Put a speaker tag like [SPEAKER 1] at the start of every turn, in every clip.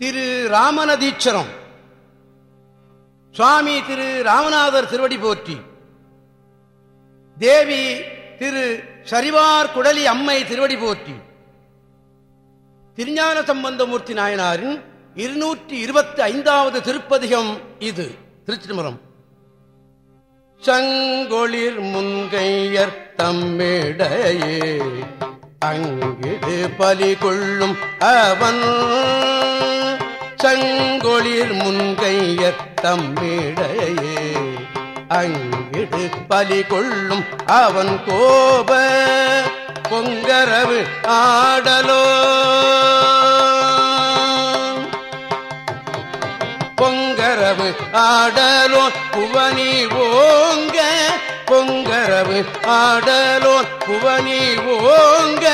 [SPEAKER 1] திரு ராமநதீச்சரம். சுவாமி திரு ராமநாதர் திருவடி போற்றி. தேவி திரு சரிவார் குடலி அம்மை திருவடி போற்றி. திருஞான சம்பந்தமூர்த்தி நாயனாரின் இருநூற்றி இருபத்தி ஐந்தாவது திருப்பதிகம் இது திருச்சிதம்பரம் சங்கொளிர் முன்கையர் தம்மிடையே அங்கிடு பலி கொள்ளும் அவன் சங்கொளிர் முன்கையர் தம்மிடையே அங்கிடு பலி கொள்ளும் அவன் கோப பொங்கரவு ஆடலோ. பொங்கரவு ஆடலோ புவனி ஓங்க. பொங்கரவு ஆடலோ புவனி ஓங்க.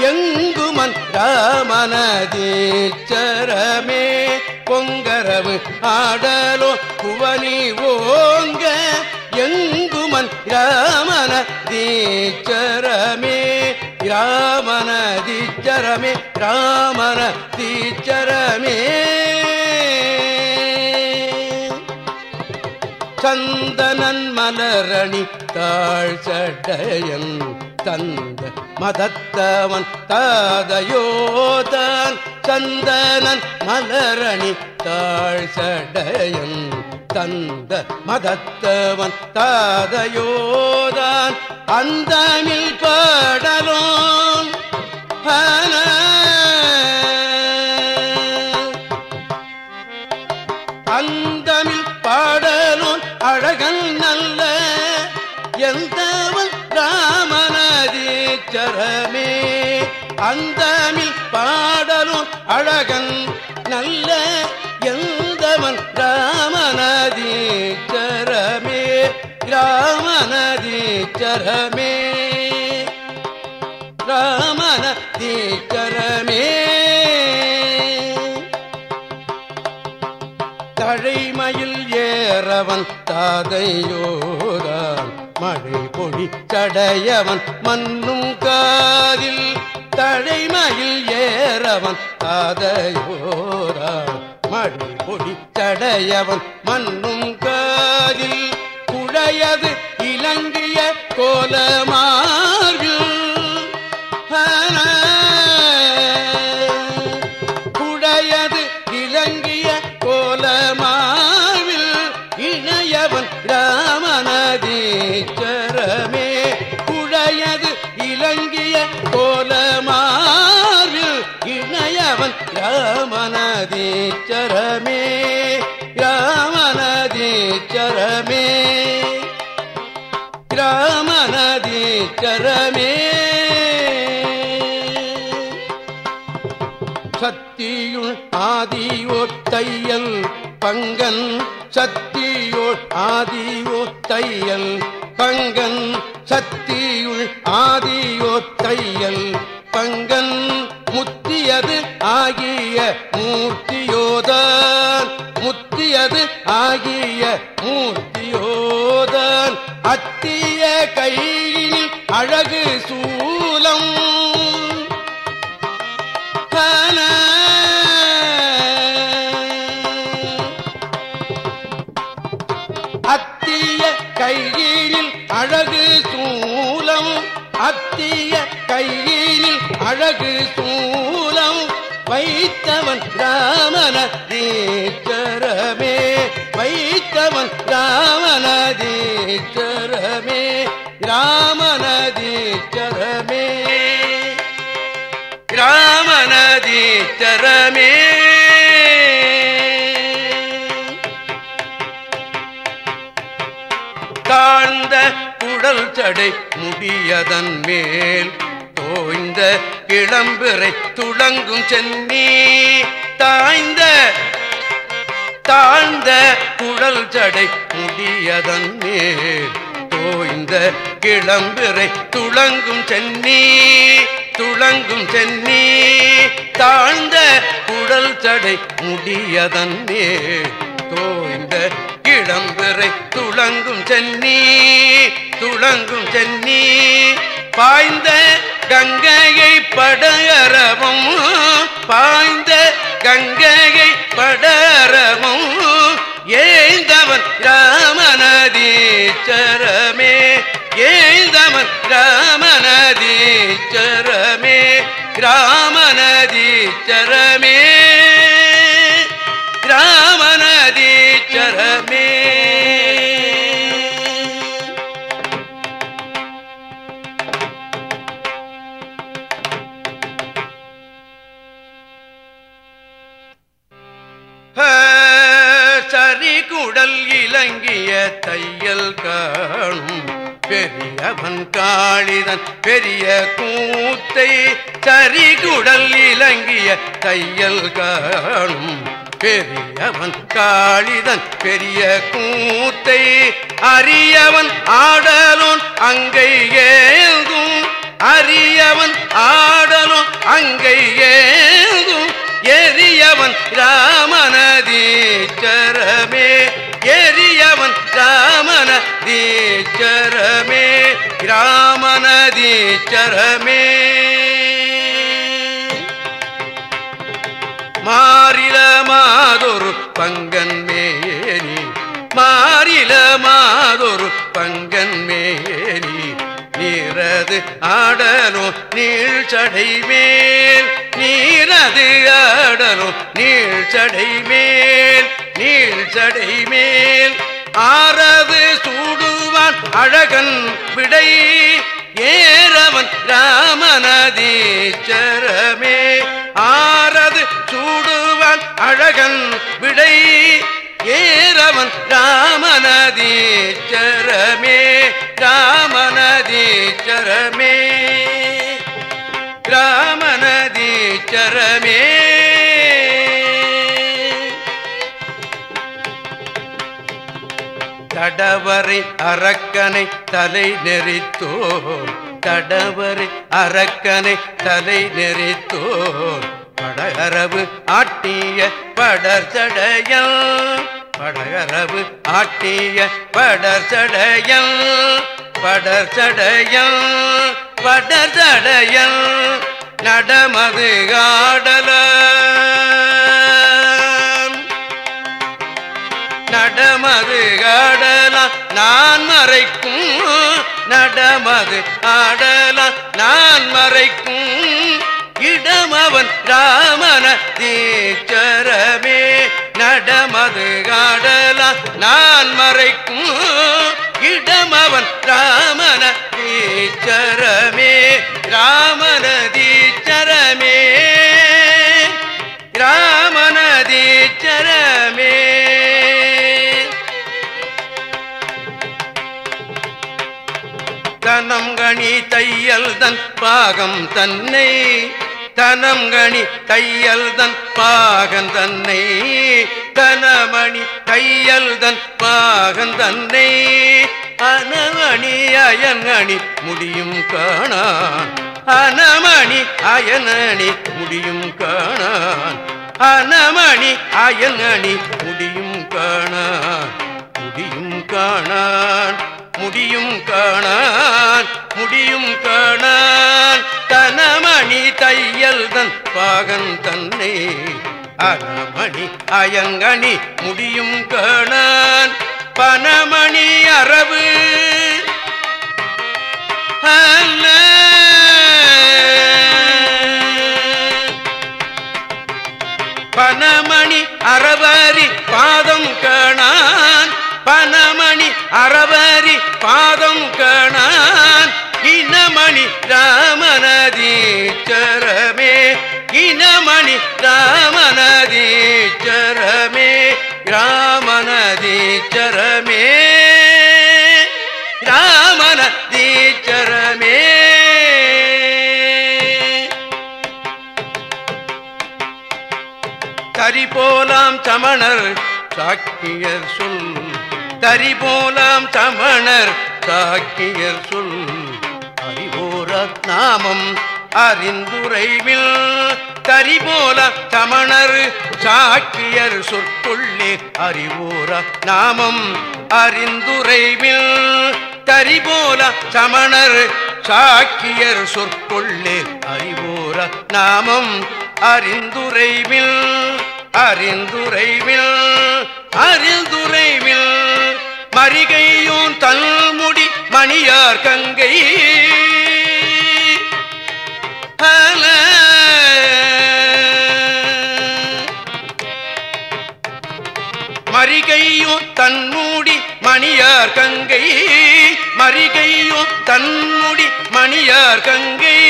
[SPEAKER 1] எங்குமன் ராமனதீச்சரமே? பொங்கரவு ஆடலோ புவனி ஓங்க. எங்குமன் ராமன தீச்சரமே ராமன தீச்சரமே ராமன தீச்சரமே சந்தனன் மலரணி தாழ் சடையன் தந்த மதத்தவன் தாதையோதான் சந்தனன் மலரணி தாழ் சடையன் தந்த மதத்தவன் தாதையோதான் அந்தமில் பாடலோன் அந்தமில் அந்தமில் பாடலும் அழகன் நல்ல எந்தவன் ராமனதீச்சரமே ராமனதீச்சரமே ராமனதீச்சரமே தழைமயில் ஏறவன் தாதையோதான் மழை பொடி சடையவன் மண்ணும் காதில் தழைமயில் ஏறவன் தாதையோரா மழை பொடி தடையவன் மண்ணும் காதில் குழையது இலங்கிய கோலமா ராமனதீச்சரமே சத்தியுள் ஆதியோத்தையல் பங்கன் சத்தியோள் ஆதியோத்தையல் பங்கன் சத்தியுள் ஆதி ராமன தீச்சரமே வைத்தவன் ராமன தீச்சரமே ராமன தீச்சரமே ராமனதீச்சரமே. தாழ்ந்த குடல் சடை முடியதன் மேல் தோய்ந்த இளம்பிறை துளங்கும் சென்னி. தாய்ந்த தாழ்ந்த குழல் ஜடை முடியதன் மேல் தோய்ந்த கிளம்பிறை துளங்கும் சென்னி துளங்கும் சென்னி. தாழ்ந்த குழல் ஜடை முடியதன் மேல் தோய்ந்த கிளம்பிறை துளங்கும் சென்னி துளங்கும் சென்னி. பாய்ந்த கங்கையை படையறவும் பாய்ந்த கங்கையை படரமும் ஏந்தவன் ராமநதீச்சரமே ஏந்தவன் ராமநதீச்சரமே ராமநதீச்சரமே ராமநதீச்சரமே அவன் காளிதன் பெரிய கூத்தை சரிகுடல் இலங்கிய தையல் காணும் பெரியவன் காளிதன் பெரிய கூத்தை அரியவன் ஆடலோன் அங்கை ஏங்கும் அரியவன் ஆடலும் அங்கை ஏங்கும் எரியவன் ராமநதீச்சரமே எரியவன் ராமநதீச்சரமே. ராமநதீச்சரமே மாறில மாதொரு பங்கன் மேனி மாறில மாதொரு பங்கன் மேனி நீரது ஆடலோ நீழ்ச்சடை மேல் நீரது ஆடலோ நீழ்ச்சடை மேல் நீழ்ச்சடை மேல் ஆரது சூடுவான் அழகன் விடை ஏறவன் ராமநதீச்சரமே ஆறது சூடுவான் அழகன் விடை ஏறவன் ராமநதீச்சரமே ராமநதீச்சரமே தடவரை அரக்கனை தலை நெறித்தோர். தடவரை அரக்கனை தலை நெறித்தோர். படகரவு ஆட்டிய படர்ச்சடையல் படகரவு ஆட்டிய படர்ச்சடையல் படர்ச்சடையல் படர்ச்சடையல் நடமது ஆடல. நடமது ஆடலாம் நான் மறைக்கும் நடமது ஆடலாம் நான் மறைக்கும் இடமவன் ராமன தீச்சரமே. நடமது ஆடலாம் நான் மறைக்கும் இடமவன் ராமன தீச்சரமே. ராமன தீச்சரமே. ராமன தீச்சரமே. கணி தையல் தன் பாகம் தன்னை தனம் கணி தையல் தன் பாகன் தன்னை தனமணி தையல் தன் பாகன் தன்னை. அனமணி அயனணி முடியும் காணான். அனமணி அயனணி முடியும் காணான். அனமணி அயனணி முடியும் காணான். முடியும் காணான். முடியும் காணான் முடியும் காணான். தனமணி தையல் தன் பாகன் தன்னை அறமணி அயங்கணி முடியும் காணான். பனமணி அரவு பனமணி அறவரி பாதம் காணான். பனமணி அறவரி ராமநதீச்சரமே தரி போலாம் சமணர் சாக்கியர் சொல். தரி போலாம் சமணர் சாக்கியர் சொல். அறிவோர நாமம் அறிந்துரைவில். தரி போல சமணர் சாக்கியர் சொற்கொள்ளே அறிவோர நாமம் அறிந்துரைவில். தரி போல சமணர் சாக்கியர் சொற்கொள்ளே அறிவோர நாமம் அறிந்துரைவில் அறிந்துரைவில் அறிந்துரைவில். மறிகையும் தல்முடி மணியார் கங்கை மறிகையும் தன்மூடி மணியார் கங்கை. மறிகையும் தன்முடி மணியார் கங்கை.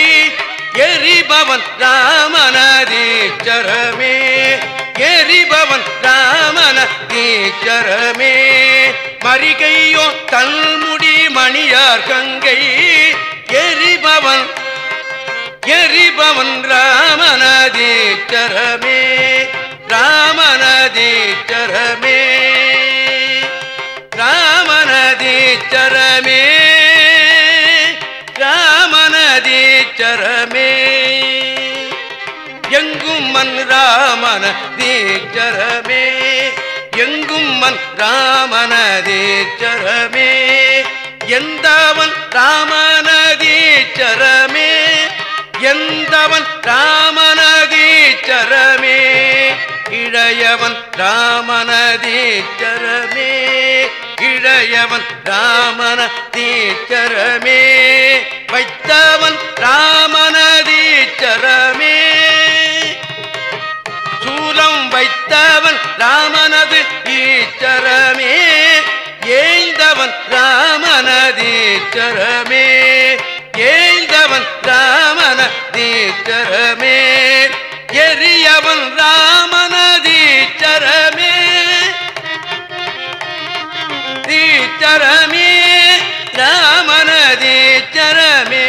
[SPEAKER 1] எரிபவன் ராமனதீச்சரமே எரிபவன் ராமனதீச்சரமே மரிகையோ தன்முடி மணியார் கங்கை. எரிபவன் எரிபவன் ராமனதீச்சரமே தீச்சரமே எங்கும் மன் ராமன தீச்சரமே எந்தவன் ராமனதீச்சரமே எந்தவன் ராமனதீச்சரமே. இளையவன் ராமனதீச்சரமே இளையவன் ராமனதீச்சரமே. வைத்தவன் தீச்சரமே ஏந்தவன் ராமன தீச்சரமே எரியவன் ராமன தீச்சரமே தீச்சரமே ராமன தீச்சரமே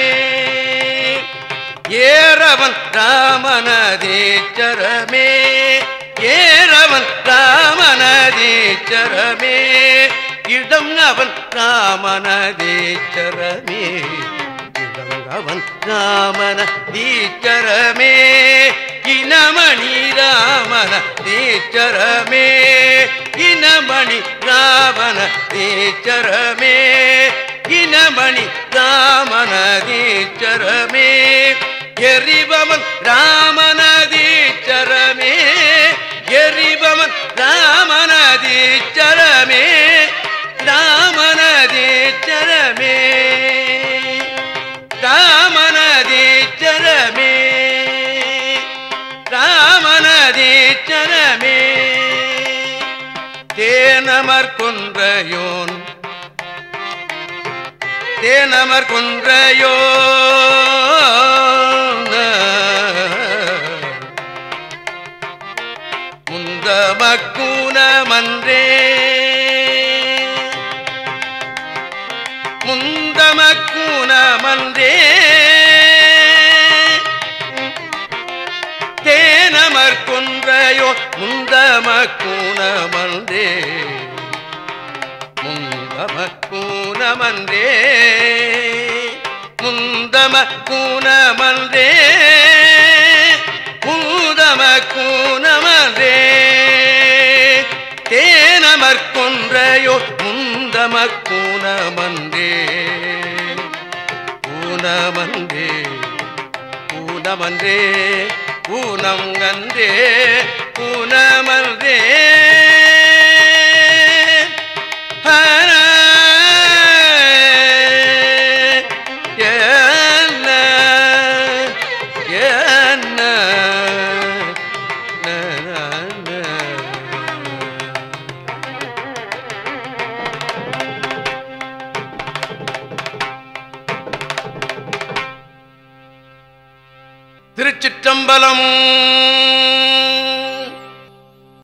[SPEAKER 1] ஏறவன் ராமன தீச்சரமே ஏறவன் ராமன தீச்சரமே இடம் அவன் ராமனதீச்சரமே இடம் அவன் ராமன தீச்சரமே இனமணி ராமன தீச்சரமே இனமணி ராமன தீச்சரமே இனமணி ராமனதீச்சரமே தேனமர் கொன்றையோன் தேனமர் கொன்றையோ முந்தமக்கூனமன்றே முந்தமக்கூனமன்றே பூதமக்கூனமன்றே தேனமர் கொன்றையோ முந்தமக்கூனமன்றே ஊனமன்றே ஊனமன்றே ஊனம் பூனமன்றே பூனங்கன்றே பூனமன்றே